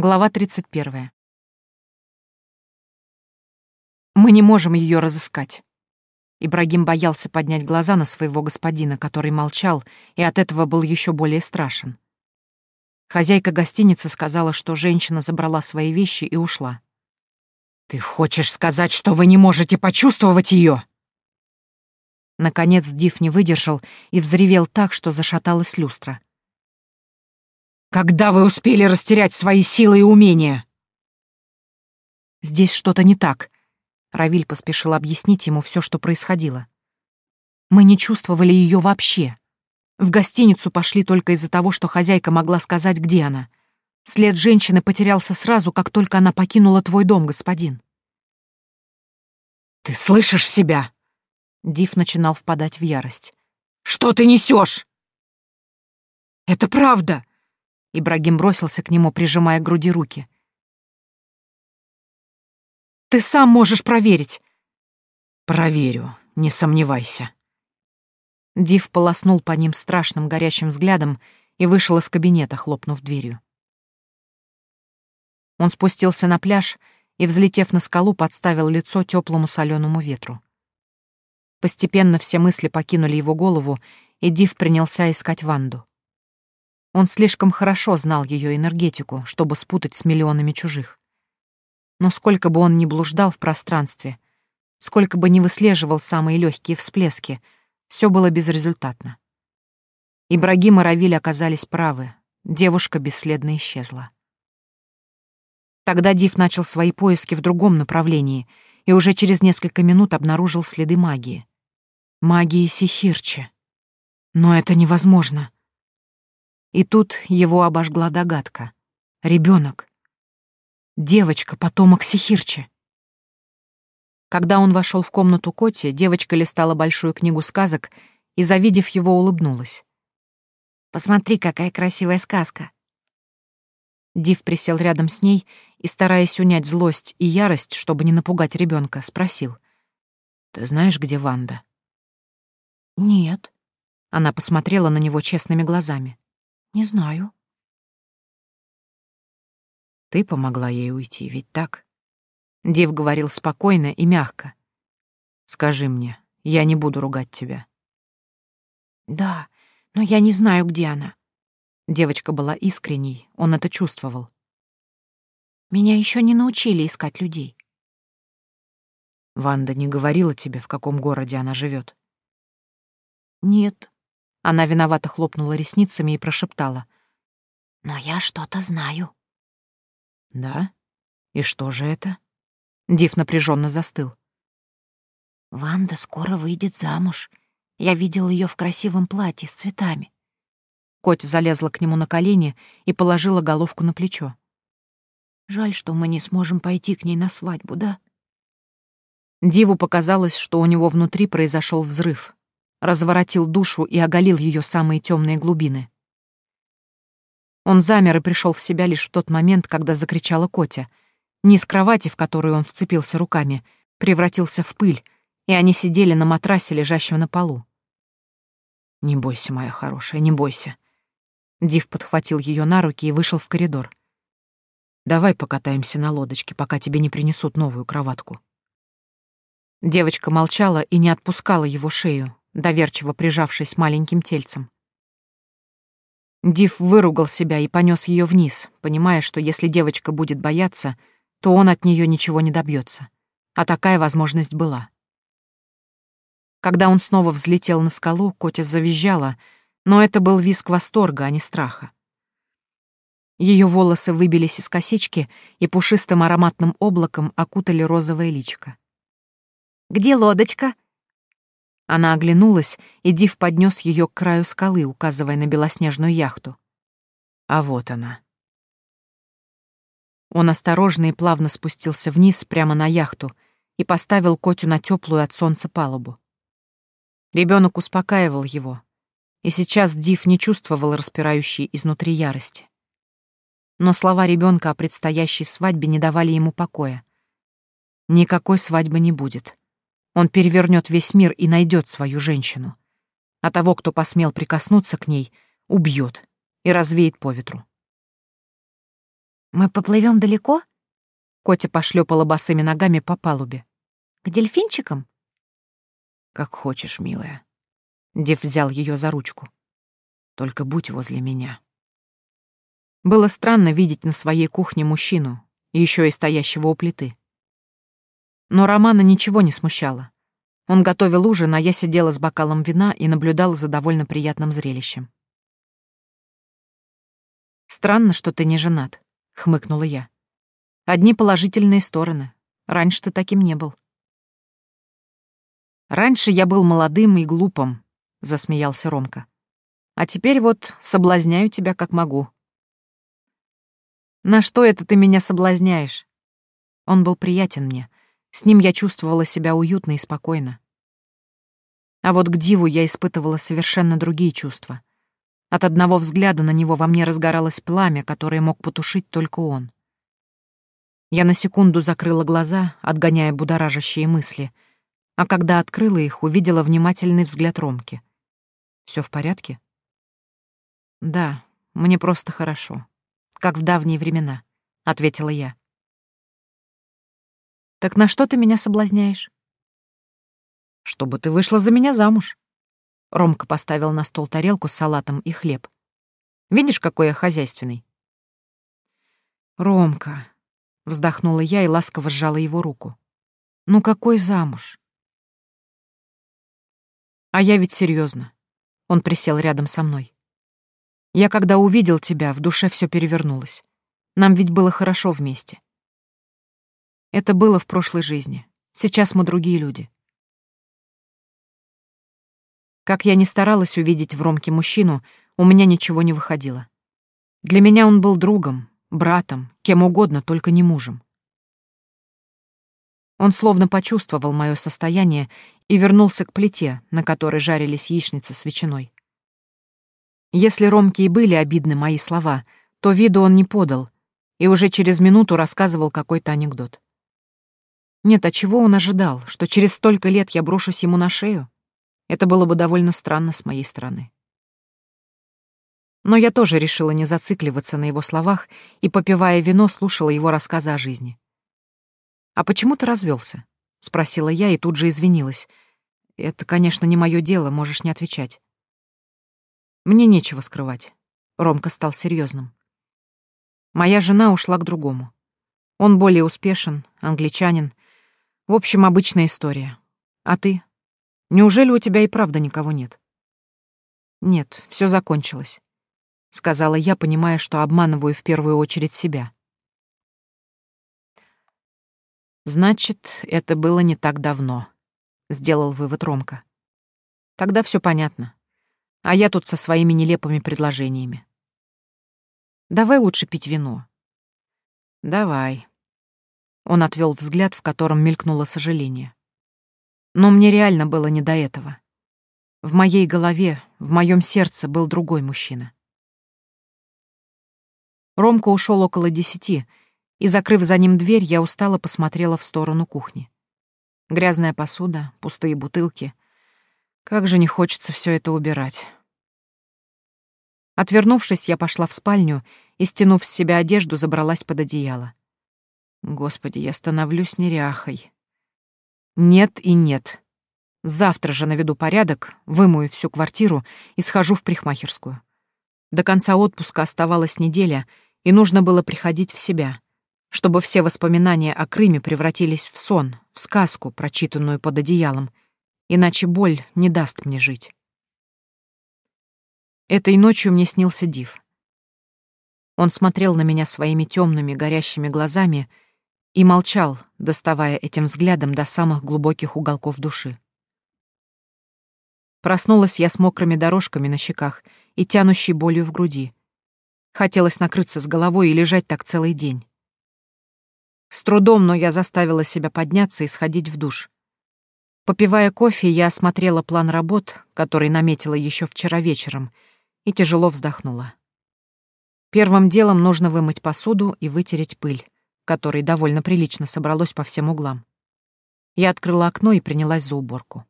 Глава 31. Мы не можем ее разыскать. Ибрагим боялся поднять глаза на своего господина, который молчал, и от этого был еще более страшен. Хозяйка гостиницы сказала, что женщина забрала свои вещи и ушла. «Ты хочешь сказать, что вы не можете почувствовать ее?» Наконец Див не выдержал и взревел так, что зашаталась люстра. «Когда вы успели растерять свои силы и умения?» «Здесь что-то не так», Равиль поспешил объяснить ему все, что происходило. Мы не чувствовали ее вообще. В гостиницу пошли только из-за того, что хозяйка могла сказать, где она. След женщины потерялся сразу, как только она покинула твой дом, господин. «Ты слышишь себя?» Див начинал впадать в ярость. «Что ты несешь?» «Это правда!» Ибрагим бросился к нему, прижимая к груди руки. Ты сам можешь проверить. Проверю, не сомневайся. Див полоснул по ним страшным горящим взглядом и вышел из кабинета, хлопнув дверью. Он спустился на пляж и, взлетев на скалу, подставил лицо теплому соленому ветру. Постепенно все мысли покинули его голову, и Див принялся искать Ванду. Он слишком хорошо знал ее энергетику, чтобы спутать с миллионами чужих. Но сколько бы он ни блуждал в пространстве, сколько бы ни выслеживал самые легкие всплески, все было безрезультатно. Ибрагим и Равиль оказались правы, девушка бесследно исчезла. Тогда Див начал свои поиски в другом направлении и уже через несколько минут обнаружил следы магии. Магии Сихирчи. Но это невозможно. И тут его обожгла догадка. Ребенок. Девочка, потомок Сихирчи. Когда он вошел в комнату Коти, девочка листала большую книгу сказок и, завидев его, улыбнулась. «Посмотри, какая красивая сказка!» Див присел рядом с ней и, стараясь унять злость и ярость, чтобы не напугать ребенка, спросил. «Ты знаешь, где Ванда?» «Нет». Она посмотрела на него честными глазами. «Не знаю». Ты помогла ей уйти, ведь так? Див говорил спокойно и мягко. Скажи мне, я не буду ругать тебя. Да, но я не знаю, где она. Девочка была искренней, он это чувствовал. Меня еще не научили искать людей. Ванда не говорила тебе, в каком городе она живет. Нет. Она виновато хлопнула ресницами и прошептала. Но я что-то знаю. Да? И что же это? Див напряженно застыл. Ванда скоро выйдет замуж. Я видел ее в красивом платье с цветами. Коть залезла к нему на колени и положила головку на плечо. Жаль, что мы не сможем пойти к ней на свадьбу, да? Диву показалось, что у него внутри произошел взрыв, разворотил душу и оголил ее самые темные глубины. Он замер и пришел в себя лишь в тот момент, когда закричала Котя. Низ кровати, в которую он вцепился руками, превратился в пыль, и они сидели на матрасе, лежащем на полу. «Не бойся, моя хорошая, не бойся». Див подхватил ее на руки и вышел в коридор. «Давай покатаемся на лодочке, пока тебе не принесут новую кроватку». Девочка молчала и не отпускала его шею, доверчиво прижавшись маленьким тельцем. Див выругал себя и понес ее вниз, понимая, что если девочка будет бояться, то он от нее ничего не добьется. А такая возможность была. Когда он снова взлетел на скалу, Котя завизжала, но это был визг восторга, а не страха. Ее волосы выбились из косички и пушистым ароматным облаком окутали розовое личико. «Где лодочка?» Она оглянулась, и Див поднес ее к краю скалы, указывая на белоснежную яхту. А вот она. Он осторожно и плавно спустился вниз прямо на яхту и поставил Котю на теплую от солнца палубу. Ребенок успокаивал его, и сейчас Див не чувствовал распирающей изнутри ярости. Но слова ребенка о предстоящей свадьбе не давали ему покоя. Никакой свадьбы не будет. Он перевернет весь мир и найдет свою женщину. А того, кто посмел прикоснуться к ней, убьет и развеет по ветру. «Мы поплывем далеко?» Котя пошлепала босыми ногами по палубе. «К дельфинчикам?» «Как хочешь, милая». Дев взял ее за ручку. «Только будь возле меня». Было странно видеть на своей кухне мужчину, еще и стоящего у плиты. Но Романа ничего не смущало. Он готовил ужин, а я сидела с бокалом вина и наблюдала за довольно приятным зрелищем. «Странно, что ты не женат», — хмыкнула я. «Одни положительные стороны. Раньше ты таким не был». «Раньше я был молодым и глупым», — засмеялся Ромка. «А теперь вот соблазняю тебя как могу». «На что это ты меня соблазняешь?» Он был приятен мне, с ним я чувствовала себя уютно и спокойно. А вот к Диву я испытывала совершенно другие чувства. От одного взгляда на него во мне разгоралось пламя, которое мог потушить только он. Я на секунду закрыла глаза, отгоняя будоражащие мысли, а когда открыла их, увидела внимательный взгляд Ромки. Все в порядке?» «Да, мне просто хорошо. Как в давние времена», — ответила я. Так на что ты меня соблазняешь? Чтобы ты вышла за меня замуж. Ромка поставил на стол тарелку с салатом и хлеб. Видишь, какой я хозяйственный? Ромка, вздохнула я и ласково сжала его руку. Ну какой замуж? А я ведь серьезно. Он присел рядом со мной. Я когда увидел тебя, в душе все перевернулось. Нам ведь было хорошо вместе. Это было в прошлой жизни. Сейчас мы другие люди. Как я ни старалась увидеть в Ромке мужчину, у меня ничего не выходило. Для меня он был другом, братом, кем угодно, только не мужем. Он словно почувствовал мое состояние и вернулся к плите, на которой жарились яичницы с ветчиной. Если Ромке и были обидны мои слова, то виду он не подал и уже через минуту рассказывал какой-то анекдот. Нет, а чего он ожидал? Что через столько лет я брошусь ему на шею? Это было бы довольно странно с моей стороны. Но я тоже решила не зацикливаться на его словах и, попивая вино, слушала его рассказы о жизни. «А почему ты развелся? спросила я и тут же извинилась. «Это, конечно, не мое дело, можешь не отвечать». «Мне нечего скрывать». Ромка стал серьезным. «Моя жена ушла к другому. Он более успешен, англичанин, в общем, обычная история. А ты? Неужели у тебя и правда никого нет? Нет, все закончилось, сказала я, понимая, что обманываю в первую очередь себя. Значит, это было не так давно, сделал вывод Ромка. Тогда все понятно. А я тут со своими нелепыми предложениями. Давай лучше пить вино. Давай. Он отвел взгляд, в котором мелькнуло сожаление. Но мне реально было не до этого. В моей голове, в моем сердце был другой мужчина. Ромка ушел около десяти, и, закрыв за ним дверь, я устало посмотрела в сторону кухни. Грязная посуда, пустые бутылки. Как же не хочется все это убирать. Отвернувшись, я пошла в спальню и, стянув с себя одежду, забралась под одеяло. Господи, я становлюсь неряхой. Нет и нет. Завтра же наведу порядок, вымою всю квартиру и схожу в парикмахерскую. До конца отпуска оставалась неделя, и нужно было приходить в себя, чтобы все воспоминания о Крыме превратились в сон, в сказку, прочитанную под одеялом, иначе боль не даст мне жить. Этой ночью мне снился Див. Он смотрел на меня своими темными горящими глазами и молчал, доставая этим взглядом до самых глубоких уголков души. Проснулась я с мокрыми дорожками на щеках и тянущей болью в груди. Хотелось накрыться с головой и лежать так целый день. С трудом, но я заставила себя подняться и сходить в душ. Попивая кофе, я осмотрела план работ, который наметила еще вчера вечером, и тяжело вздохнула. Первым делом нужно вымыть посуду и вытереть пыль которой довольно прилично собралось по всем углам. Я открыла окно и принялась за уборку.